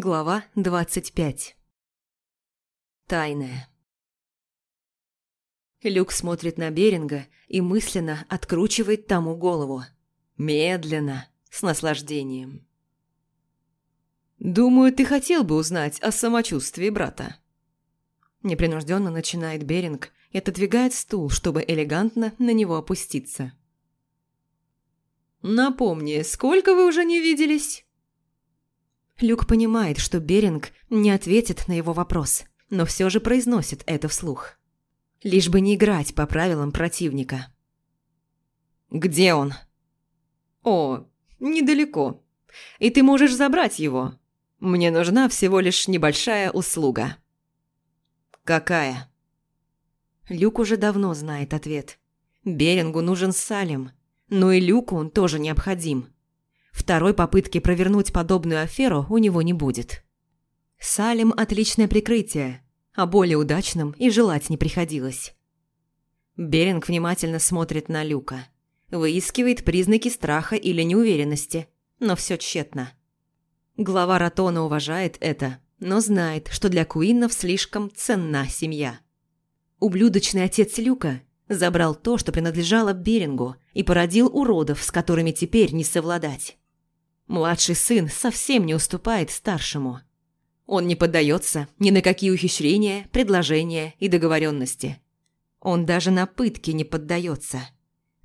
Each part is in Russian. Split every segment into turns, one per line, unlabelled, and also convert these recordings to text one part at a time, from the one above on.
Глава 25 Тайная Люк смотрит на Беринга и мысленно откручивает тому голову. Медленно, с наслаждением. «Думаю, ты хотел бы узнать о самочувствии брата». Непринужденно начинает Беринг и отодвигает стул, чтобы элегантно на него опуститься. «Напомни, сколько вы уже не виделись?» Люк понимает, что Беринг не ответит на его вопрос, но все же произносит это вслух. Лишь бы не играть по правилам противника. «Где он?» «О, недалеко. И ты можешь забрать его. Мне нужна всего лишь небольшая услуга». «Какая?» Люк уже давно знает ответ. Берингу нужен Салим, но и Люку он тоже необходим. Второй попытки провернуть подобную аферу у него не будет. Салим – отличное прикрытие, а более удачным и желать не приходилось. Беринг внимательно смотрит на Люка. Выискивает признаки страха или неуверенности, но все тщетно. Глава Ратона уважает это, но знает, что для Куиннов слишком ценна семья. Ублюдочный отец Люка забрал то, что принадлежало Берингу, и породил уродов, с которыми теперь не совладать. Младший сын совсем не уступает старшему. Он не поддается ни на какие ухищрения, предложения и договоренности. Он даже на пытки не поддается.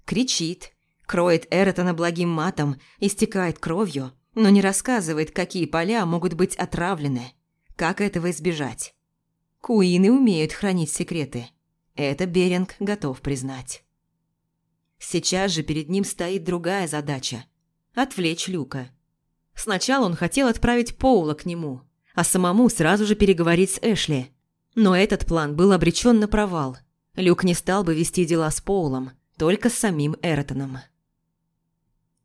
Кричит, кроет Эротона благим матом, истекает кровью, но не рассказывает, какие поля могут быть отравлены, как этого избежать. Куины умеют хранить секреты. Это Беринг готов признать. Сейчас же перед ним стоит другая задача – отвлечь Люка. Сначала он хотел отправить Поула к нему, а самому сразу же переговорить с Эшли. Но этот план был обречен на провал. Люк не стал бы вести дела с Поулом, только с самим Эртоном.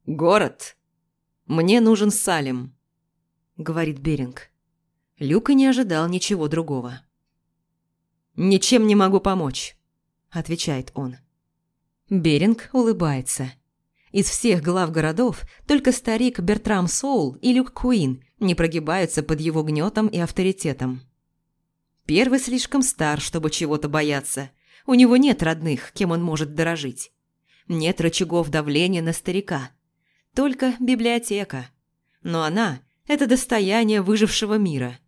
«Город. Мне нужен Салим», — говорит Беринг. Люк и не ожидал ничего другого. «Ничем не могу помочь», — отвечает он. Беринг улыбается. Из всех глав городов только старик Бертрам Соул и Люк Куин не прогибаются под его гнетом и авторитетом. Первый слишком стар, чтобы чего-то бояться. У него нет родных, кем он может дорожить. Нет рычагов давления на старика. Только библиотека. Но она – это достояние выжившего мира.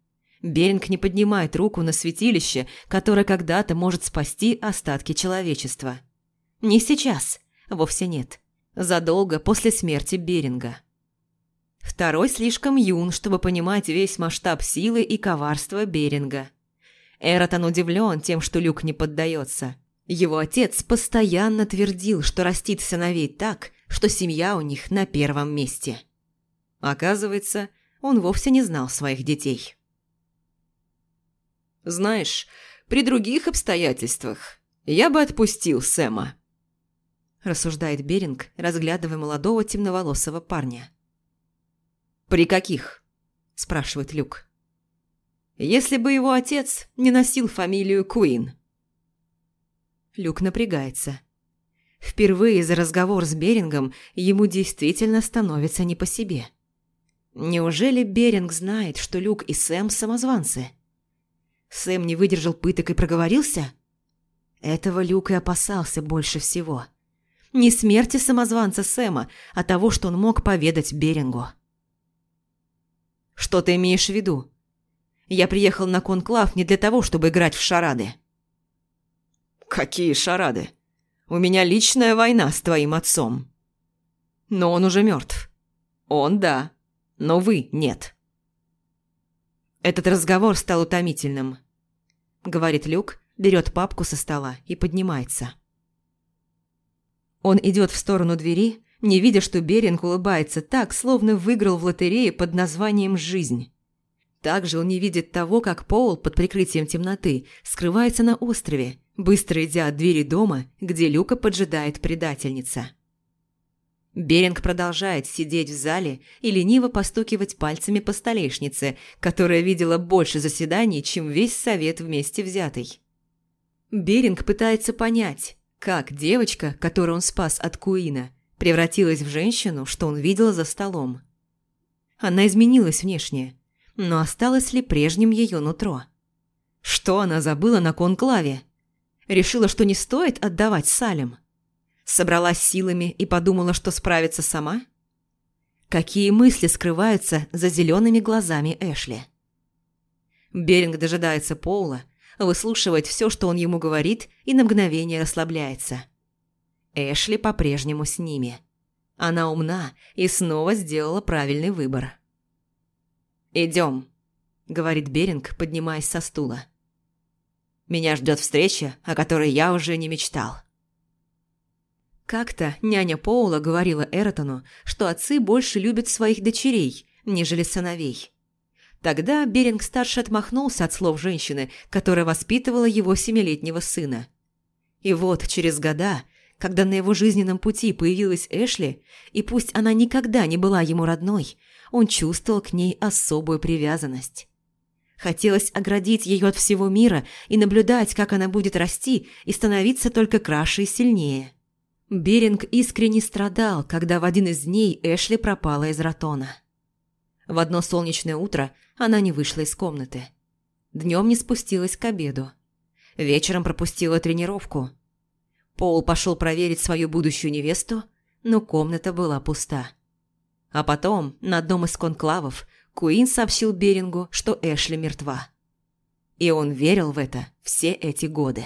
Беринг не поднимает руку на святилище, которое когда-то может спасти остатки человечества. Не сейчас, вовсе нет задолго после смерти Беринга. Второй слишком юн, чтобы понимать весь масштаб силы и коварства Беринга. Эротон удивлен тем, что Люк не поддается. Его отец постоянно твердил, что растит сыновей так, что семья у них на первом месте. Оказывается, он вовсе не знал своих детей. «Знаешь, при других обстоятельствах я бы отпустил Сэма», – рассуждает Беринг, разглядывая молодого темноволосого парня. «При каких?» – спрашивает Люк. «Если бы его отец не носил фамилию Куин». Люк напрягается. Впервые за разговор с Берингом ему действительно становится не по себе. Неужели Беринг знает, что Люк и Сэм – самозванцы? Сэм не выдержал пыток и проговорился? Этого Люк и опасался больше всего – не смерти самозванца Сэма, а того, что он мог поведать Берингу. «Что ты имеешь в виду? Я приехал на конклав не для того, чтобы играть в шарады». «Какие шарады? У меня личная война с твоим отцом». «Но он уже мертв. Он – да, но вы – нет». Этот разговор стал утомительным. Говорит Люк, берет папку со стола и поднимается. Он идет в сторону двери, не видя, что Беринг улыбается так, словно выиграл в лотерее под названием «Жизнь». Также он не видит того, как Пол под прикрытием темноты скрывается на острове, быстро идя от двери дома, где Люка поджидает предательница. Беринг продолжает сидеть в зале и лениво постукивать пальцами по столешнице, которая видела больше заседаний, чем весь совет вместе взятый. Беринг пытается понять, как девочка, которую он спас от Куина, превратилась в женщину, что он видел за столом? Она изменилась внешне, но осталось ли прежним ее нутро? Что она забыла на конклаве? Решила, что не стоит отдавать Салем? Собралась силами и подумала, что справится сама? Какие мысли скрываются за зелеными глазами Эшли? Беринг дожидается Поула, выслушивает все, что он ему говорит, и на мгновение расслабляется. Эшли по-прежнему с ними. Она умна и снова сделала правильный выбор. «Идем», — говорит Беринг, поднимаясь со стула. «Меня ждет встреча, о которой я уже не мечтал». Как-то няня Поула говорила Эротону, что отцы больше любят своих дочерей, нежели сыновей. Тогда Беринг-старший отмахнулся от слов женщины, которая воспитывала его семилетнего сына. И вот через года, когда на его жизненном пути появилась Эшли, и пусть она никогда не была ему родной, он чувствовал к ней особую привязанность. Хотелось оградить ее от всего мира и наблюдать, как она будет расти и становиться только краше и сильнее. Беринг искренне страдал, когда в один из дней Эшли пропала из Ратона. В одно солнечное утро она не вышла из комнаты. Днем не спустилась к обеду. Вечером пропустила тренировку. Пол пошел проверить свою будущую невесту, но комната была пуста. А потом, на одном из конклавов, Куин сообщил Берингу, что Эшли мертва. И он верил в это все эти годы.